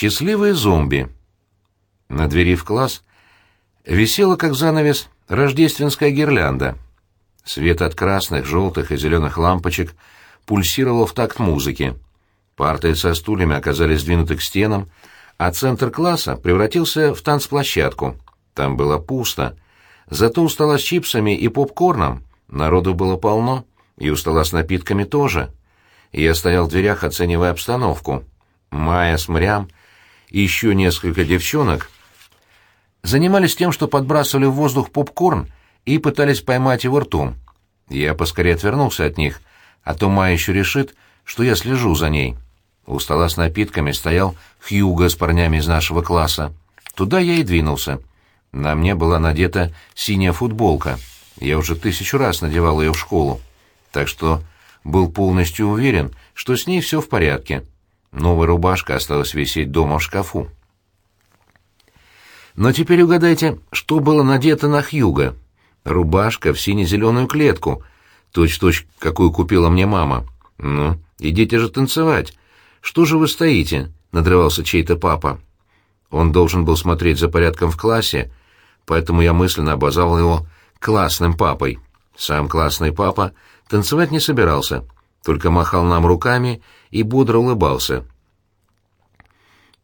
«Счастливые зомби». На двери в класс висела, как занавес, рождественская гирлянда. Свет от красных, желтых и зеленых лампочек пульсировал в такт музыки. Парты со стульями оказались сдвинуты к стенам, а центр класса превратился в танцплощадку. Там было пусто. Зато у стола с чипсами и попкорном народу было полно, и у стола с напитками тоже. Я стоял в дверях, оценивая обстановку. Майя с Мрям и еще несколько девчонок занимались тем, что подбрасывали в воздух попкорн и пытались поймать его ртом. Я поскорее отвернулся от них, а то Майя еще решит, что я слежу за ней. У стола с напитками стоял Хьюго с парнями из нашего класса. Туда я и двинулся. На мне была надета синяя футболка. Я уже тысячу раз надевал ее в школу. Так что был полностью уверен, что с ней все в порядке. Новая рубашка осталась висеть дома в шкафу. Но теперь угадайте, что было надето на Хьюга. Рубашка в сине-зеленую клетку, точь-точь, какую купила мне мама. Ну, идите же танцевать. Что же вы стоите? — надрывался чей-то папа. Он должен был смотреть за порядком в классе, поэтому я мысленно обозвал его «классным папой». Сам классный папа танцевать не собирался, только махал нам руками и бодро улыбался.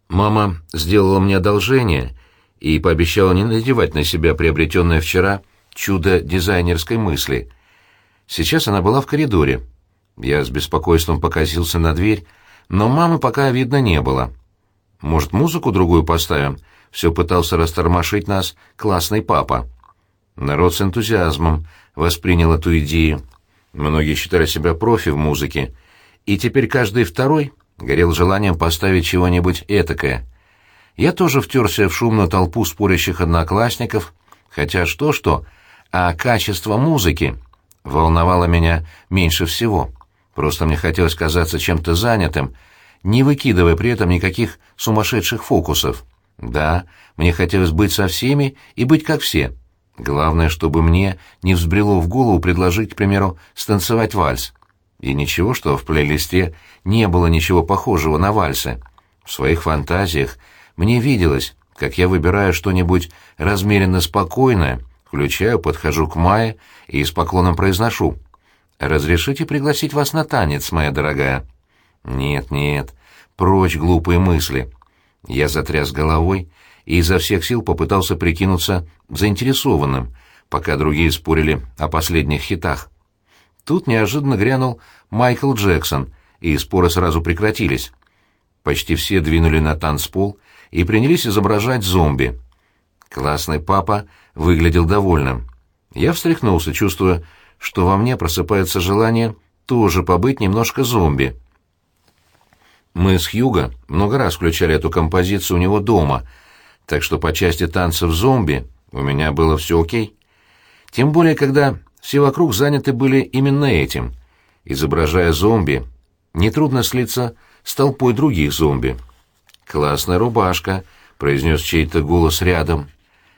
Мама сделала мне одолжение и пообещала не надевать на себя приобретенное вчера чудо дизайнерской мысли. Сейчас она была в коридоре. Я с беспокойством покосился на дверь, но мамы пока видно не было. Может, музыку другую поставим? Все пытался растормошить нас классный папа. Народ с энтузиазмом воспринял эту идею. Многие считали себя профи в музыке, и теперь каждый второй горел желанием поставить чего-нибудь этакое. Я тоже втерся в шумную толпу спорящих одноклассников, хотя что-что, а качество музыки волновало меня меньше всего. Просто мне хотелось казаться чем-то занятым, не выкидывая при этом никаких сумасшедших фокусов. Да, мне хотелось быть со всеми и быть как все. Главное, чтобы мне не взбрело в голову предложить, к примеру, станцевать вальс. И ничего, что в плейлисте не было ничего похожего на вальсы. В своих фантазиях мне виделось, как я выбираю что-нибудь размеренно спокойное, включаю, подхожу к Майе и с поклоном произношу «Разрешите пригласить вас на танец, моя дорогая?» «Нет, нет, прочь глупые мысли». Я затряс головой и изо всех сил попытался прикинуться заинтересованным, пока другие спорили о последних хитах. Тут неожиданно грянул Майкл Джексон, и споры сразу прекратились. Почти все двинули на танцпол и принялись изображать зомби. Классный папа выглядел довольным. Я встряхнулся, чувствуя, что во мне просыпается желание тоже побыть немножко зомби. Мы с Хьюго много раз включали эту композицию у него дома, так что по части танцев зомби у меня было все окей. Тем более, когда все вокруг заняты были именно этим. Изображая зомби, нетрудно слиться с толпой других зомби. «Классная рубашка», — произнес чей-то голос рядом.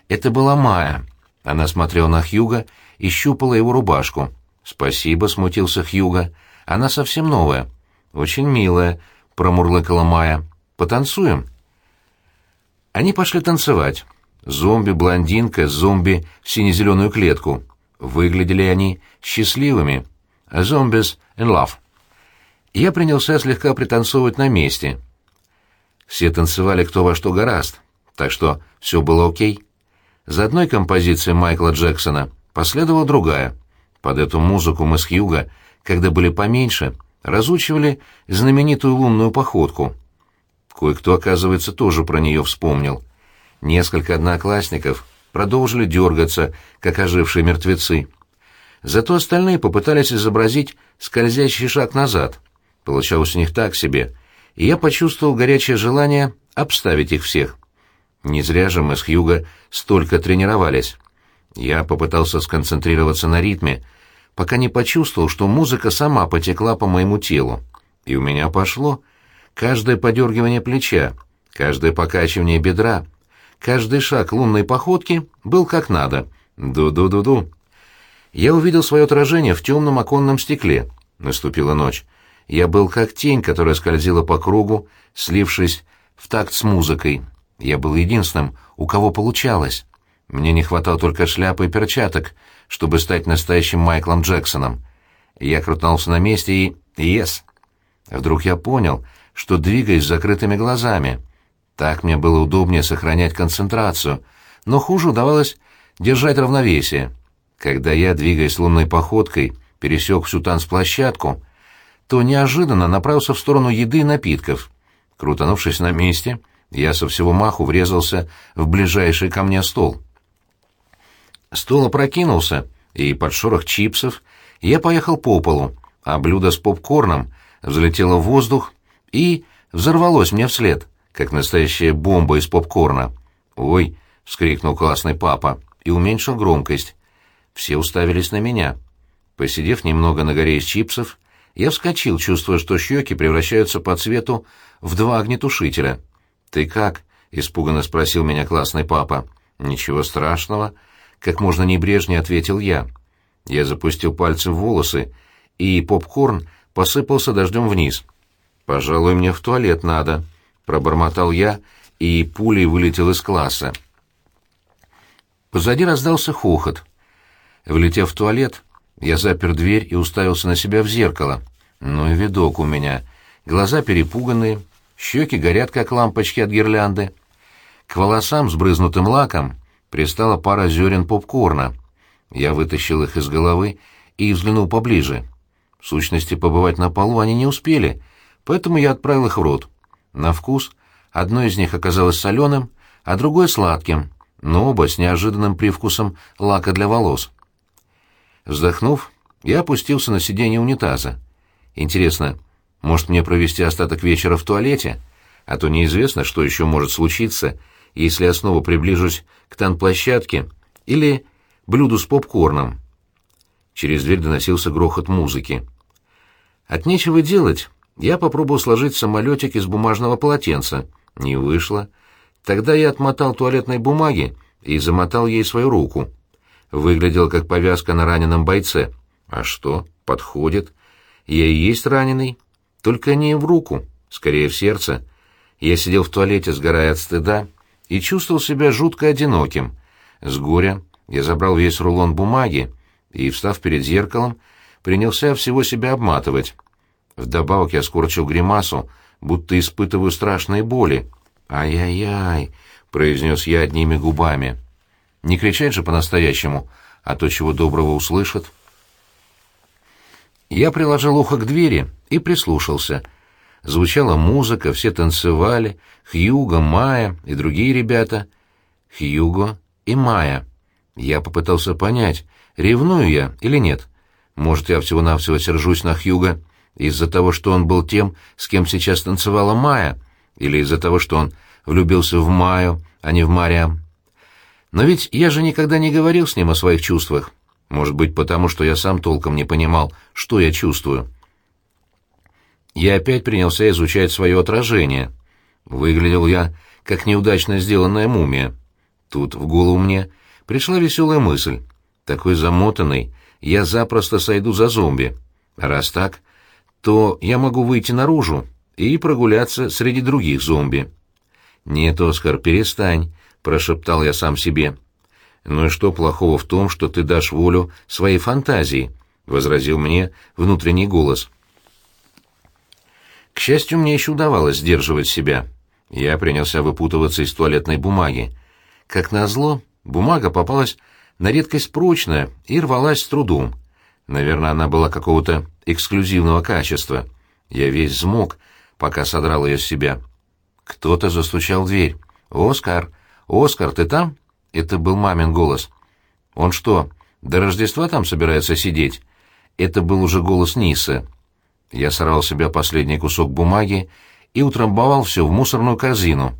Это была Майя. Она смотрела на Хьюга и щупала его рубашку. «Спасибо», — смутился Хьюга. «Она совсем новая». «Очень милая», — промурлыкала Майя. «Потанцуем?» Они пошли танцевать. Зомби-блондинка, зомби в сине-зеленую клетку. Выглядели они счастливыми. Zombies in love. Я принялся слегка пританцовывать на месте. Все танцевали кто во что гораст, так что все было окей. За одной композицией Майкла Джексона последовала другая. Под эту музыку мы с Хьюго, когда были поменьше, разучивали знаменитую лунную походку. Кое-кто, оказывается, тоже про нее вспомнил. Несколько одноклассников продолжили дергаться, как ожившие мертвецы. Зато остальные попытались изобразить скользящий шаг назад. Получалось у них так себе, и я почувствовал горячее желание обставить их всех. Не зря же мы с Хьюго столько тренировались. Я попытался сконцентрироваться на ритме, пока не почувствовал, что музыка сама потекла по моему телу. И у меня пошло. Каждое подергивание плеча, каждое покачивание бедра — Каждый шаг лунной походки был как надо. Ду-ду-ду-ду. Я увидел свое отражение в темном оконном стекле. Наступила ночь. Я был как тень, которая скользила по кругу, слившись в такт с музыкой. Я был единственным, у кого получалось. Мне не хватало только шляпы и перчаток, чтобы стать настоящим Майклом Джексоном. Я крутнулся на месте и... «Ес!» Вдруг я понял, что двигаюсь с закрытыми глазами. Так мне было удобнее сохранять концентрацию, но хуже удавалось держать равновесие. Когда я, двигаясь лунной походкой, пересек всю танцплощадку, то неожиданно направился в сторону еды и напитков. Крутанувшись на месте, я со всего маху врезался в ближайший ко мне стол. Стол опрокинулся, и под шорох чипсов я поехал по полу, а блюдо с попкорном взлетело в воздух и взорвалось мне вслед, как настоящая бомба из попкорна. «Ой!» — вскрикнул классный папа и уменьшил громкость. Все уставились на меня. Посидев немного на горе из чипсов, я вскочил, чувствуя, что щеки превращаются по цвету в два огнетушителя. «Ты как?» — испуганно спросил меня классный папа. «Ничего страшного», — как можно небрежнее ответил я. Я запустил пальцы в волосы, и попкорн посыпался дождем вниз. «Пожалуй, мне в туалет надо», — пробормотал я, и пулей вылетел из класса. Позади раздался хохот. Влетев в туалет, я запер дверь и уставился на себя в зеркало. Ну и видок у меня. Глаза перепуганные, щеки горят, как лампочки от гирлянды. К волосам, сбрызнутым лаком, пристала пара зерен попкорна. Я вытащил их из головы и взглянул поближе. В сущности, побывать на полу они не успели, поэтому я отправил их в рот. На вкус одно из них оказалось соленым, а другое — сладким, но оба с неожиданным привкусом лака для волос. Вздохнув, я опустился на сиденье унитаза. Интересно, может мне провести остаток вечера в туалете? А то неизвестно, что еще может случиться, если я снова приближусь к танплощадке или блюду с попкорном. Через дверь доносился грохот музыки. От нечего делать, я попробовал сложить самолетик из бумажного полотенца. Не вышло. Тогда я отмотал туалетной бумаги и замотал ей свою руку выглядел как повязка на раненом бойце. А что? Подходит. Я и есть раненый, только не в руку, скорее в сердце. Я сидел в туалете, сгорая от стыда, и чувствовал себя жутко одиноким. С горя я забрал весь рулон бумаги и, встав перед зеркалом, принялся всего себя обматывать. Вдобавок я скорчил гримасу, будто испытываю страшные боли. «Ай-яй-яй», — произнес я одними губами. Не кричать же по-настоящему, а то чего доброго услышат. Я приложил ухо к двери и прислушался. Звучала музыка, все танцевали, Хьюго, Майя и другие ребята. Хьюго и Майя. Я попытался понять, ревную я или нет. Может, я всего-навсего сержусь на Хьюго из-за того, что он был тем, с кем сейчас танцевала Майя, или из-за того, что он влюбился в Майю, а не в Мариам. Но ведь я же никогда не говорил с ним о своих чувствах. Может быть, потому что я сам толком не понимал, что я чувствую. Я опять принялся изучать свое отражение. Выглядел я, как неудачно сделанная мумия. Тут в голову мне пришла веселая мысль. Такой замотанный, я запросто сойду за зомби. Раз так, то я могу выйти наружу и прогуляться среди других зомби. «Нет, Оскар, перестань прошептал я сам себе. «Ну и что плохого в том, что ты дашь волю своей фантазии?» — возразил мне внутренний голос. К счастью, мне еще удавалось сдерживать себя. Я принялся выпутываться из туалетной бумаги. Как назло, бумага попалась на редкость прочная и рвалась с трудом. Наверное, она была какого-то эксклюзивного качества. Я весь взмок, пока содрал ее с себя. Кто-то застучал в дверь. «Оскар!» «Оскар, ты там?» — это был мамин голос. «Он что, до Рождества там собирается сидеть?» Это был уже голос Нисы. Я сорвал себе последний кусок бумаги и утрамбовал все в мусорную корзину.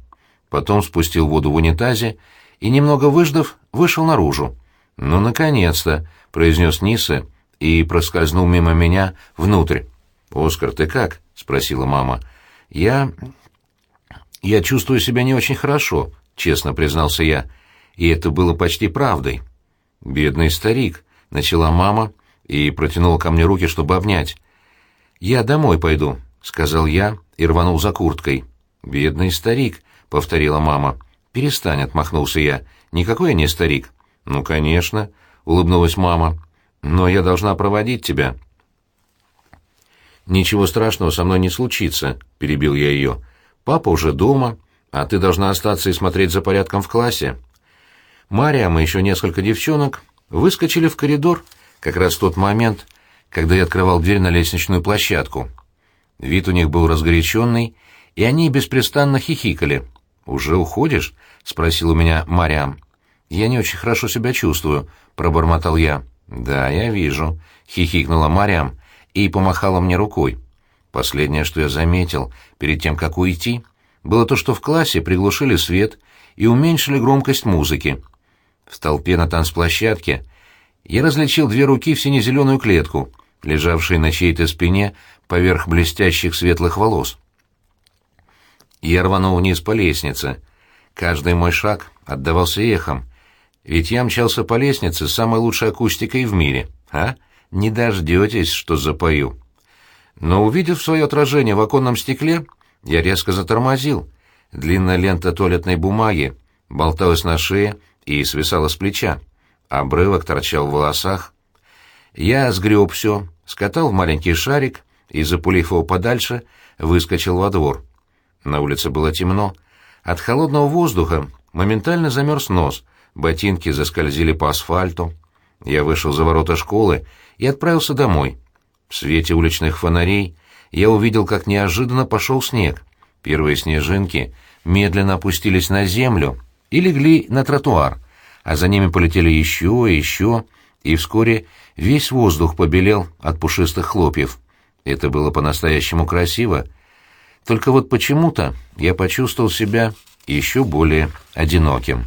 Потом спустил воду в унитазе и, немного выждав, вышел наружу. «Ну, наконец-то!» — произнес Ниса и проскользнул мимо меня внутрь. «Оскар, ты как?» — спросила мама. «Я... я чувствую себя не очень хорошо», — честно признался я. И это было почти правдой. «Бедный старик», — начала мама и протянула ко мне руки, чтобы обнять. «Я домой пойду», — сказал я и рванул за курткой. «Бедный старик», — повторила мама. «Перестань», — отмахнулся я. «Никакой я не старик». «Ну, конечно», — улыбнулась мама. «Но я должна проводить тебя». «Ничего страшного со мной не случится», — перебил я ее. «Папа уже дома, а ты должна остаться и смотреть за порядком в классе». Мариам и еще несколько девчонок выскочили в коридор как раз в тот момент, когда я открывал дверь на лестничную площадку. Вид у них был разгоряченный, и они беспрестанно хихикали. «Уже уходишь?» — спросил у меня Мариам. «Я не очень хорошо себя чувствую», — пробормотал я. «Да, я вижу», — хихикнула Мариам и помахала мне рукой. Последнее, что я заметил перед тем, как уйти, было то, что в классе приглушили свет и уменьшили громкость музыки. В толпе на танцплощадке я различил две руки в сине-зеленую клетку, лежавшие на чьей-то спине поверх блестящих светлых волос. Я рванул вниз по лестнице. Каждый мой шаг отдавался эхом, ведь я мчался по лестнице с самой лучшей акустикой в мире, а? не дождетесь, что запою. Но, увидев свое отражение в оконном стекле, я резко затормозил. Длинная лента туалетной бумаги болталась на шее и свисала с плеча. Обрывок торчал в волосах. Я сгреб все, скатал в маленький шарик и, запулив его подальше, выскочил во двор. На улице было темно. От холодного воздуха моментально замерз нос, ботинки заскользили по асфальту. Я вышел за ворота школы и отправился домой. В свете уличных фонарей я увидел, как неожиданно пошел снег. Первые снежинки медленно опустились на землю и легли на тротуар, а за ними полетели еще и еще, и вскоре весь воздух побелел от пушистых хлопьев. Это было по-настоящему красиво. Только вот почему-то я почувствовал себя еще более одиноким.